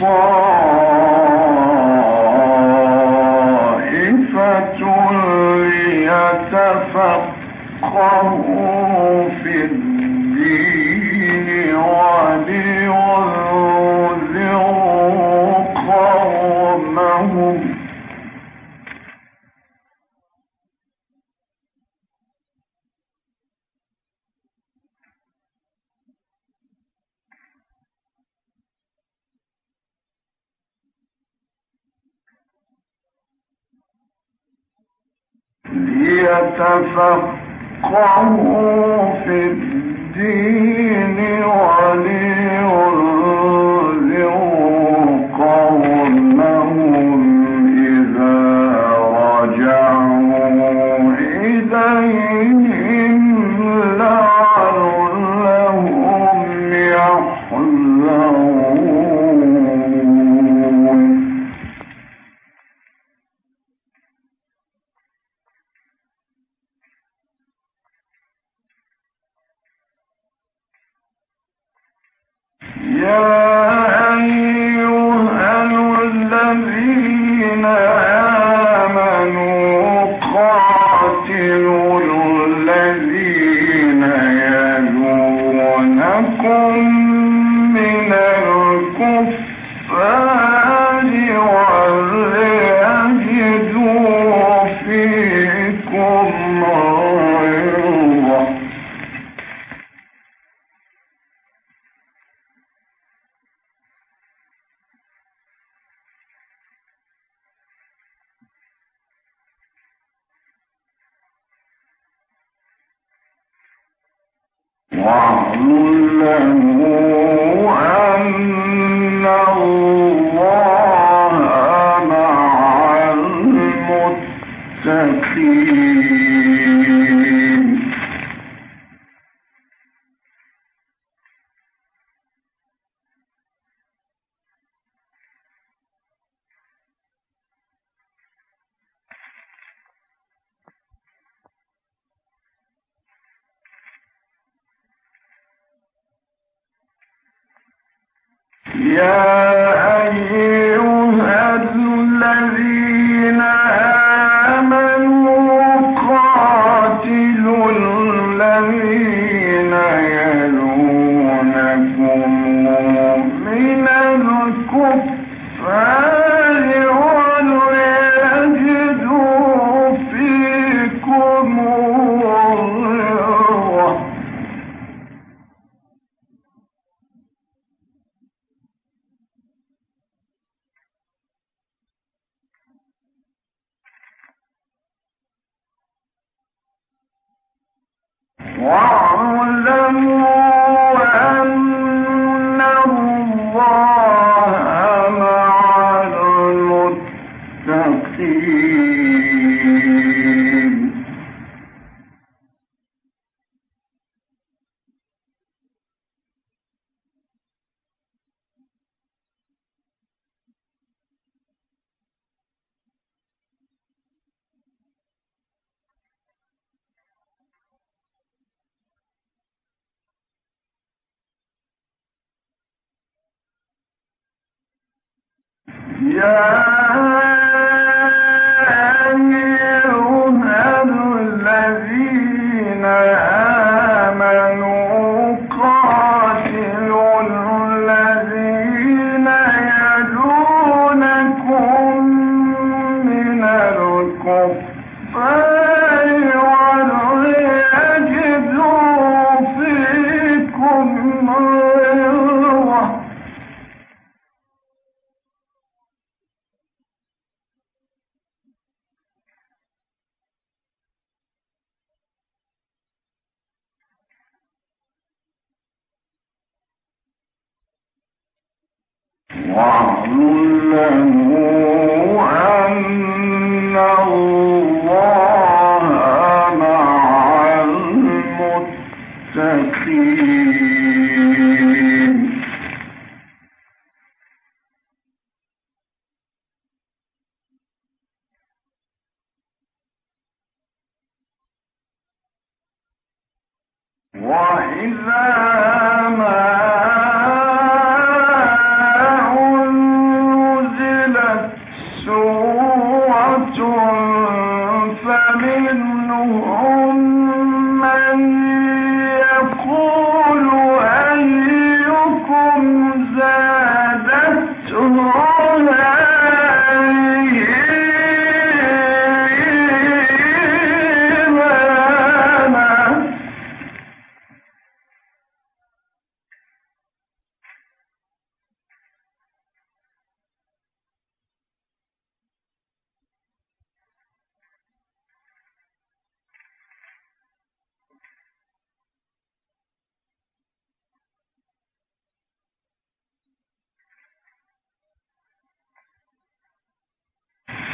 for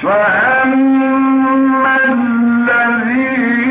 فأما الذين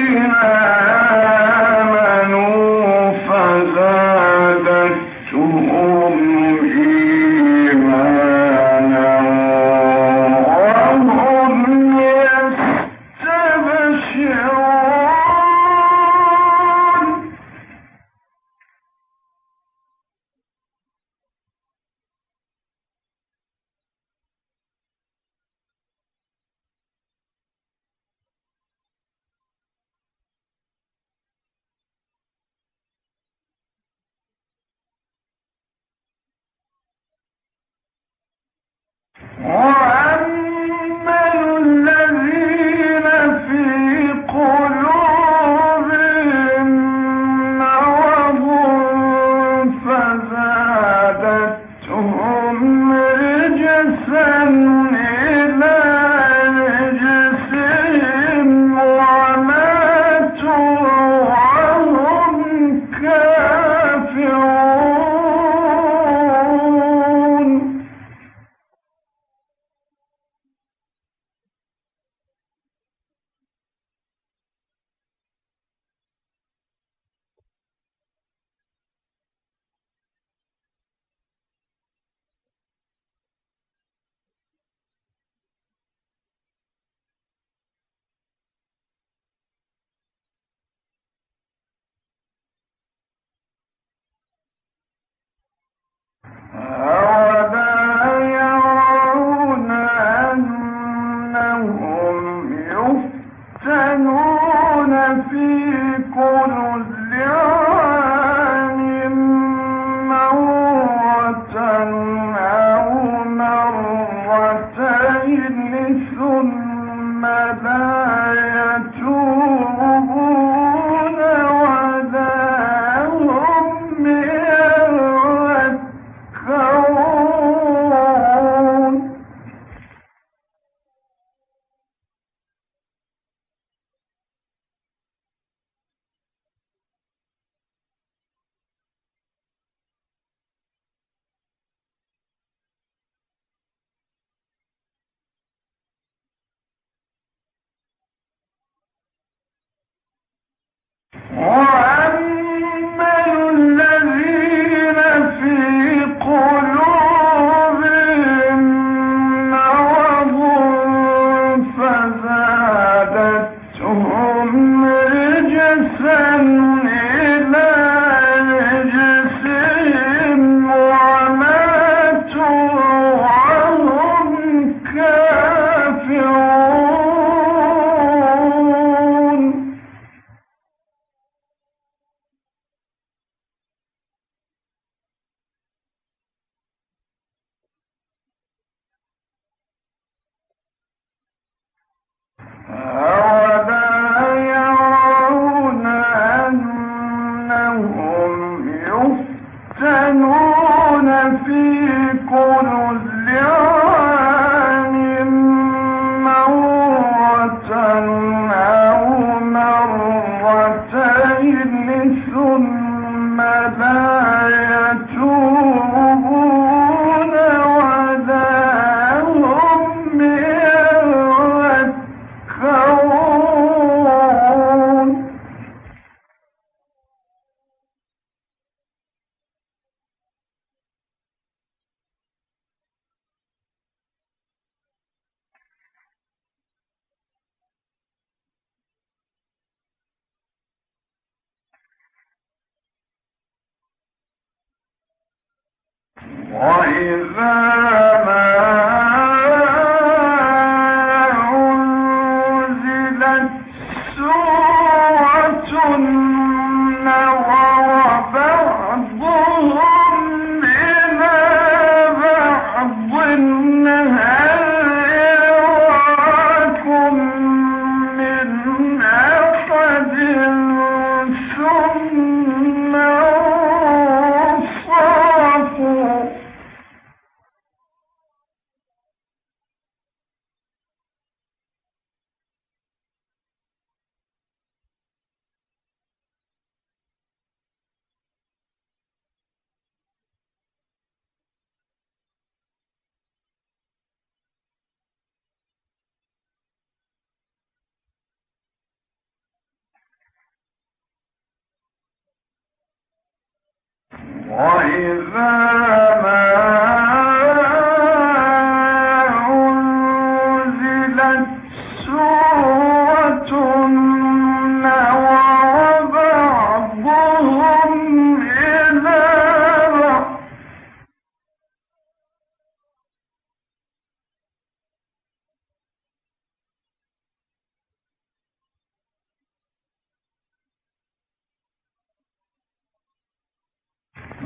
وإذا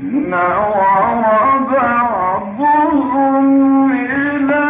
نوى بعضهم إلى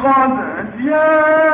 光あ、な。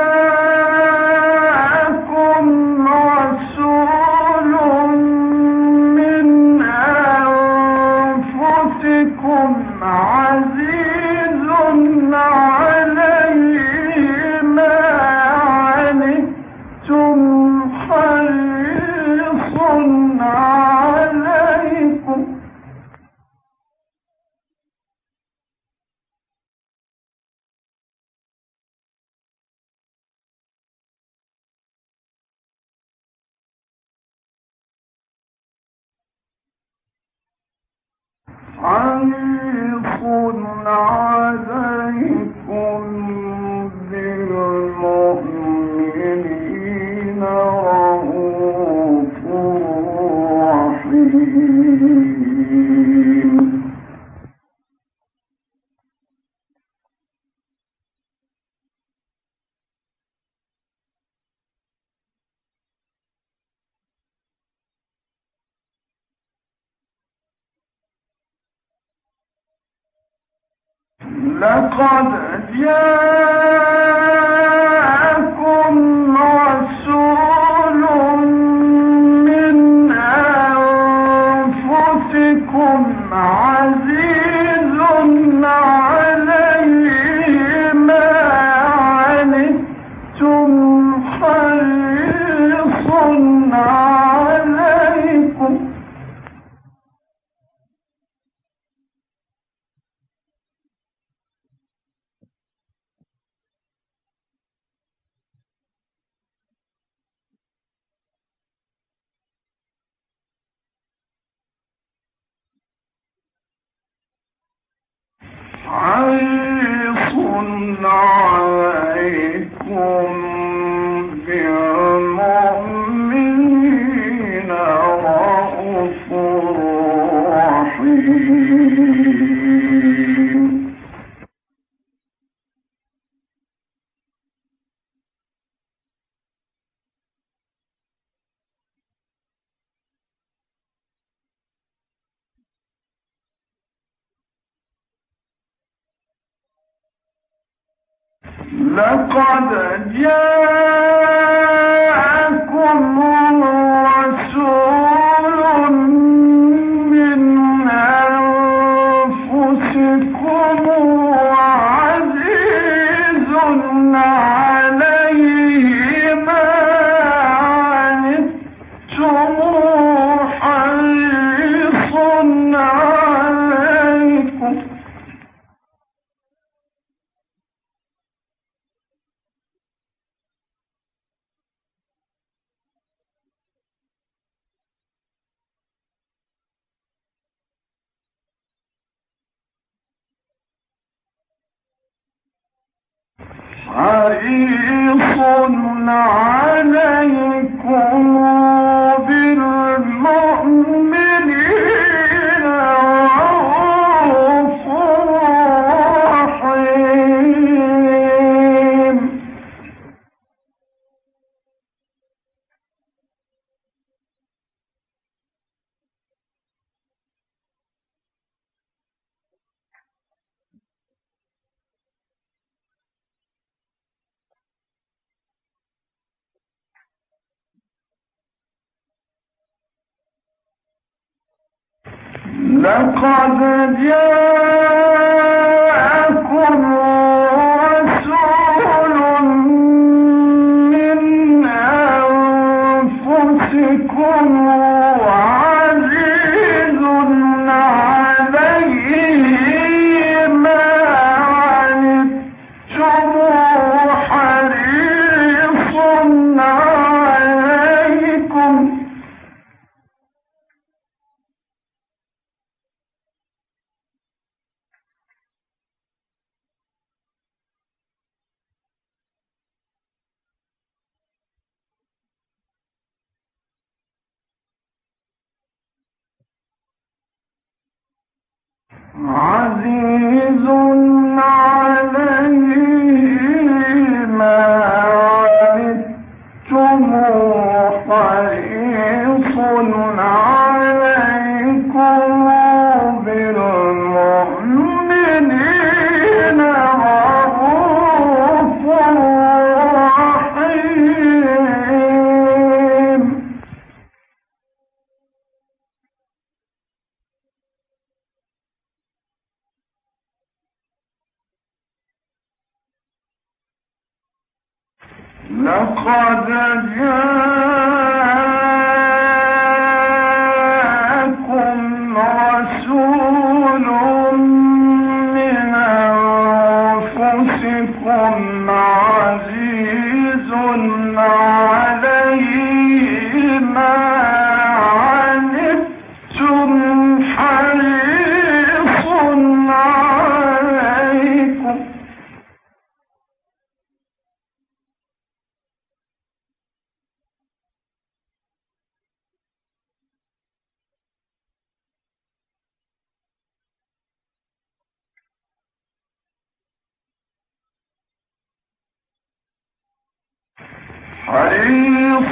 عليكم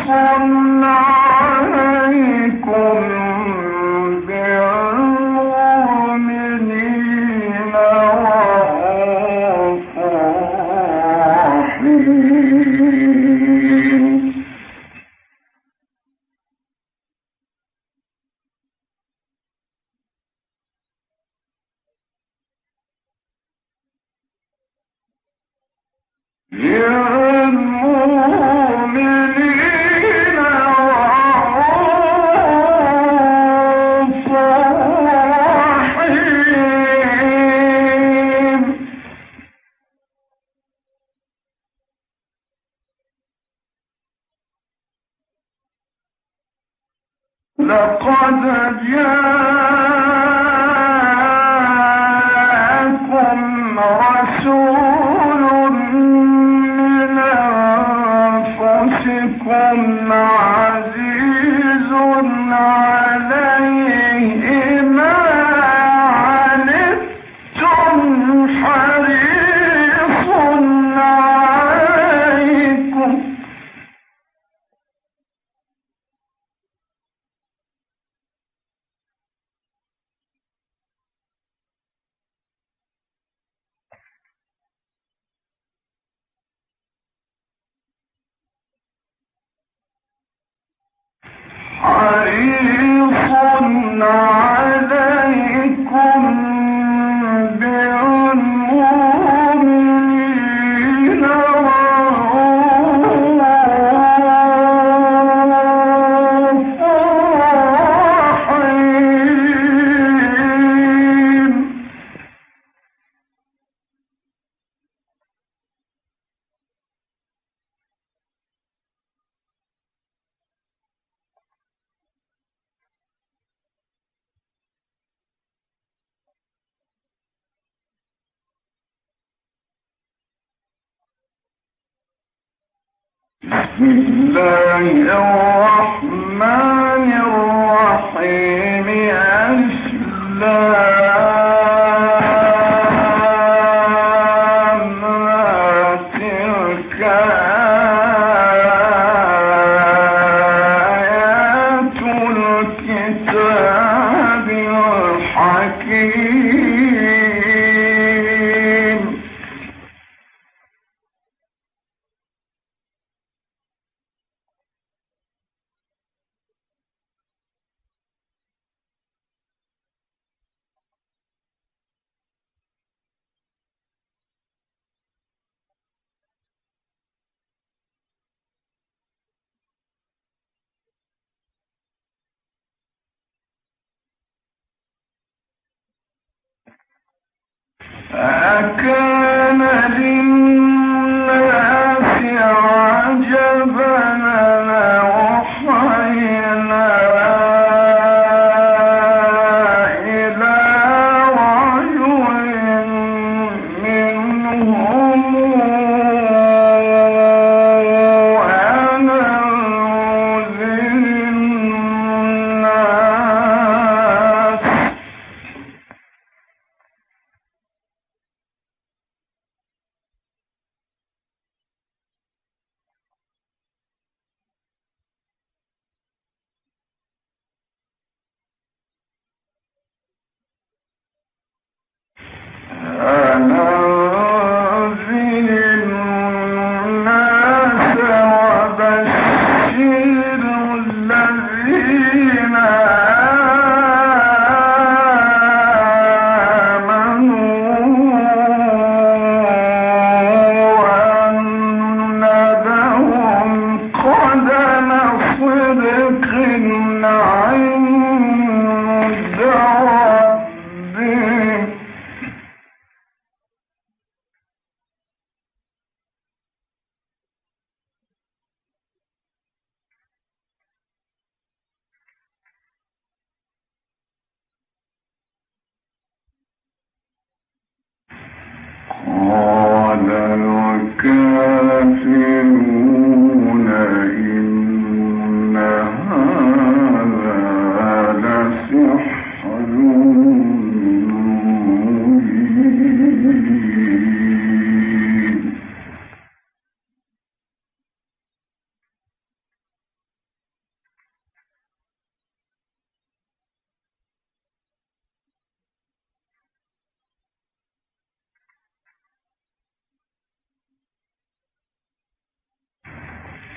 Allah عليكم عزيز عليكم.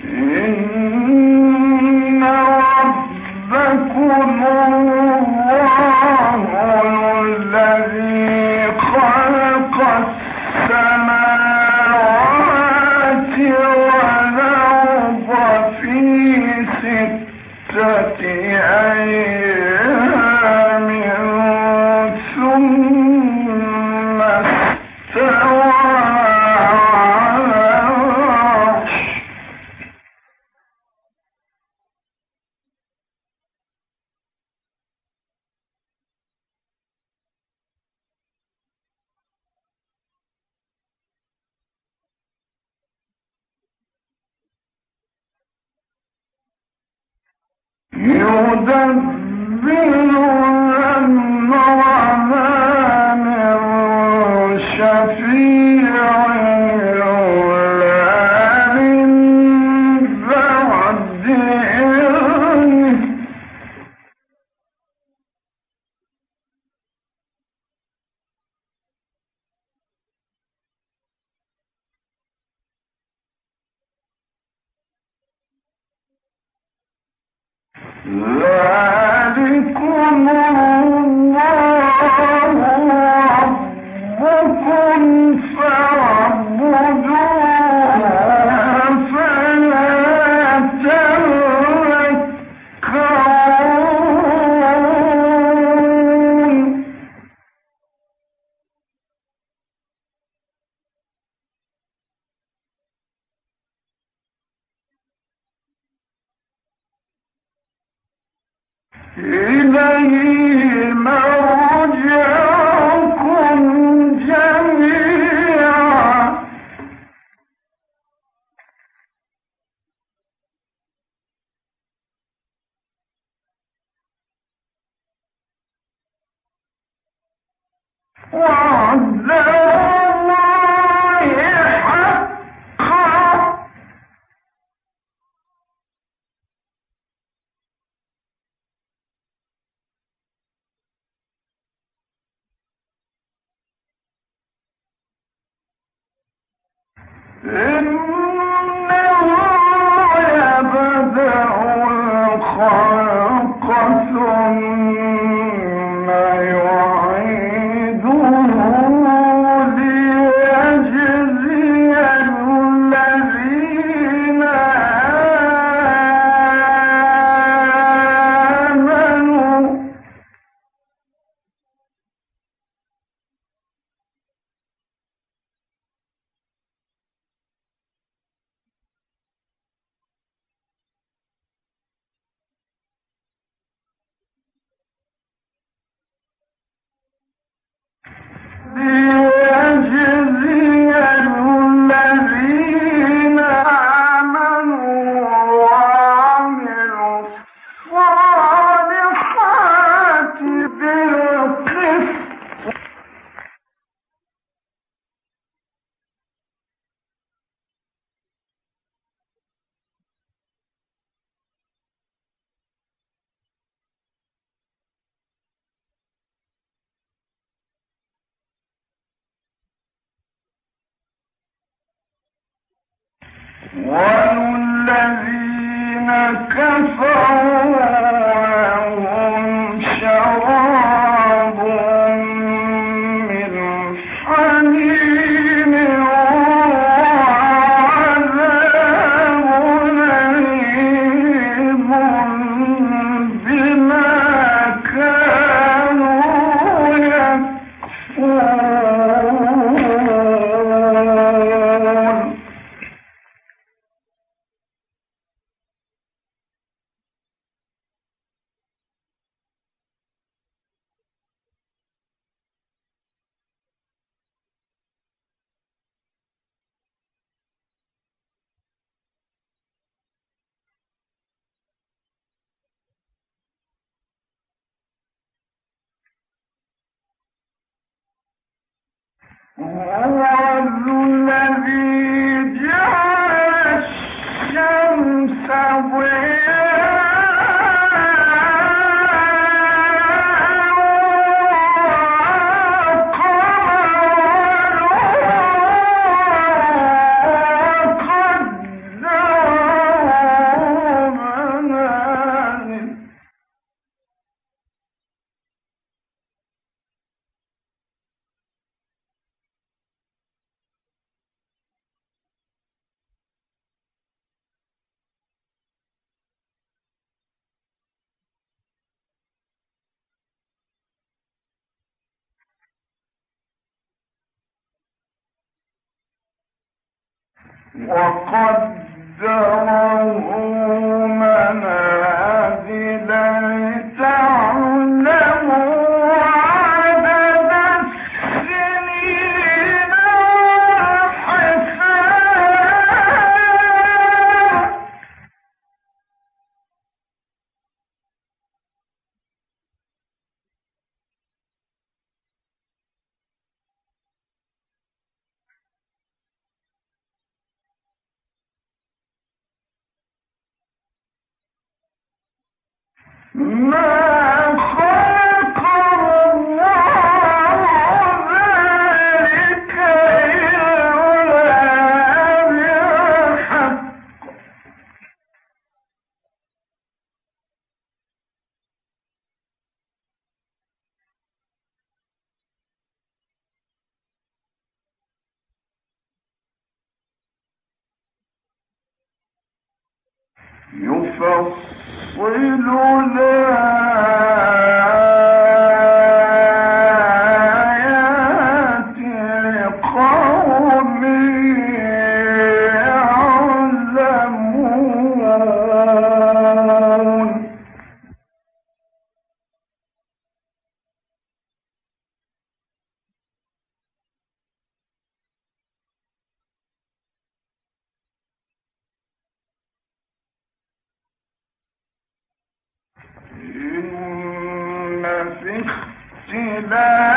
إن هو الذي وقدره الله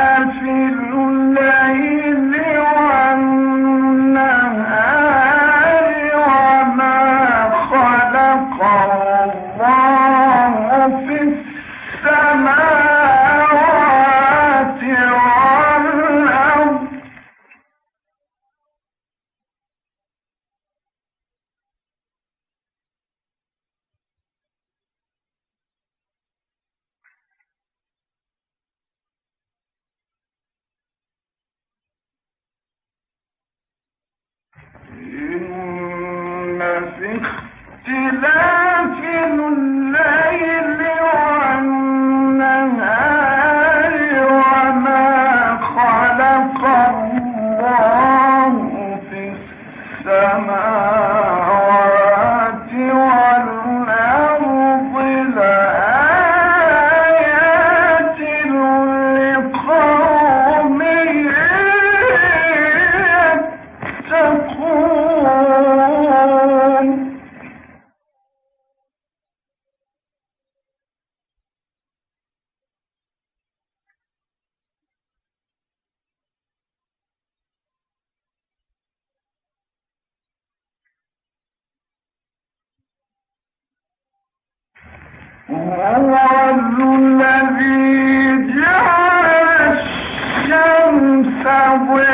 Somewhere.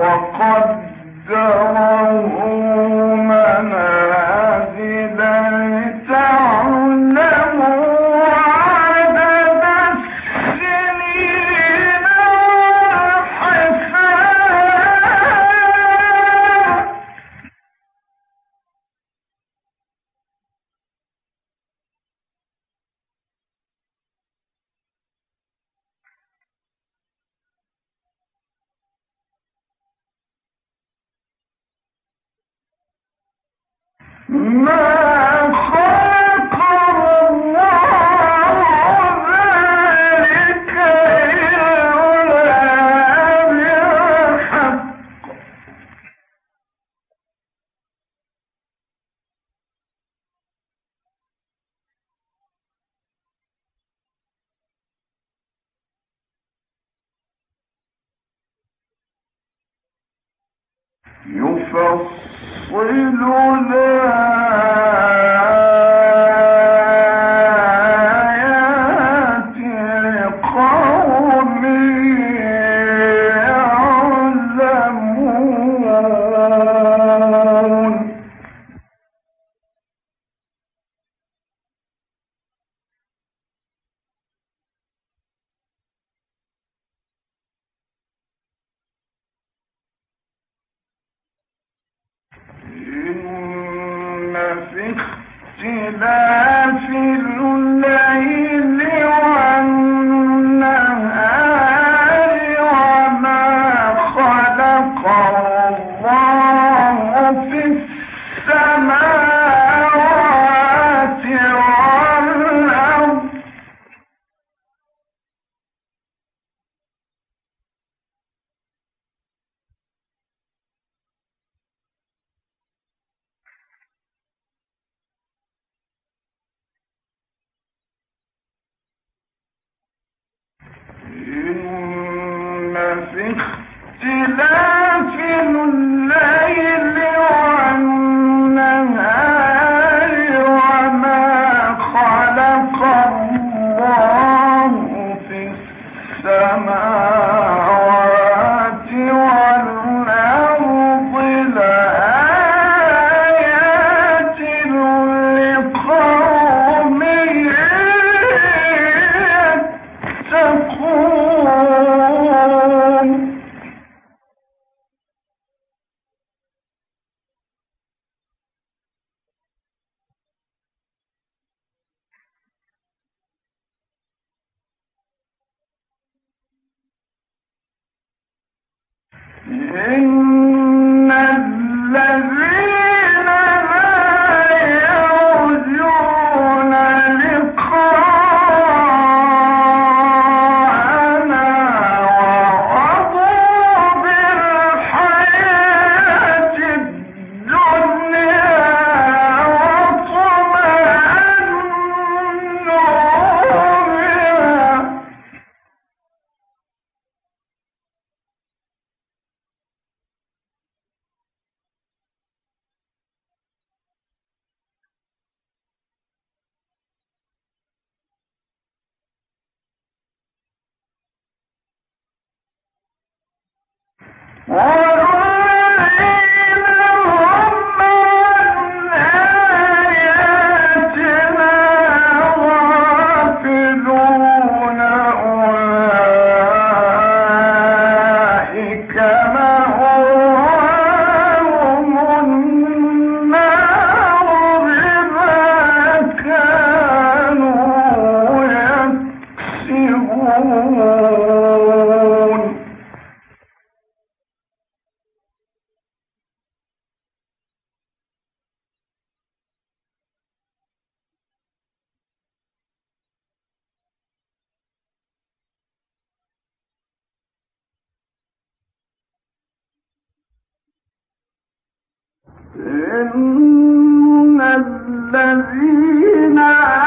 وقدره ما الذين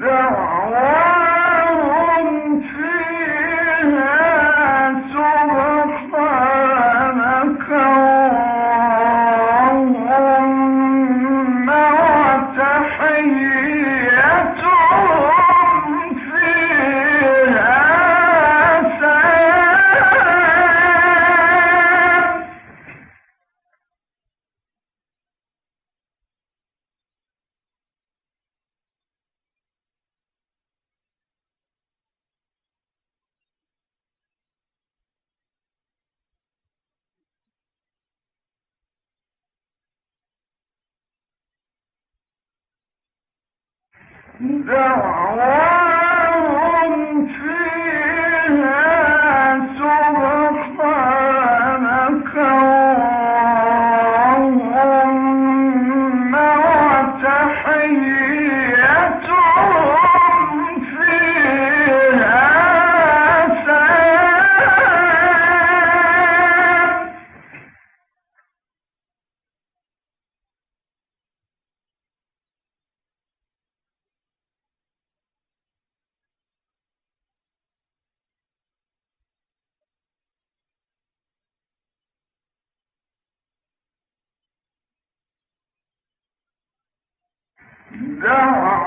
دعواهم Loạn! صدق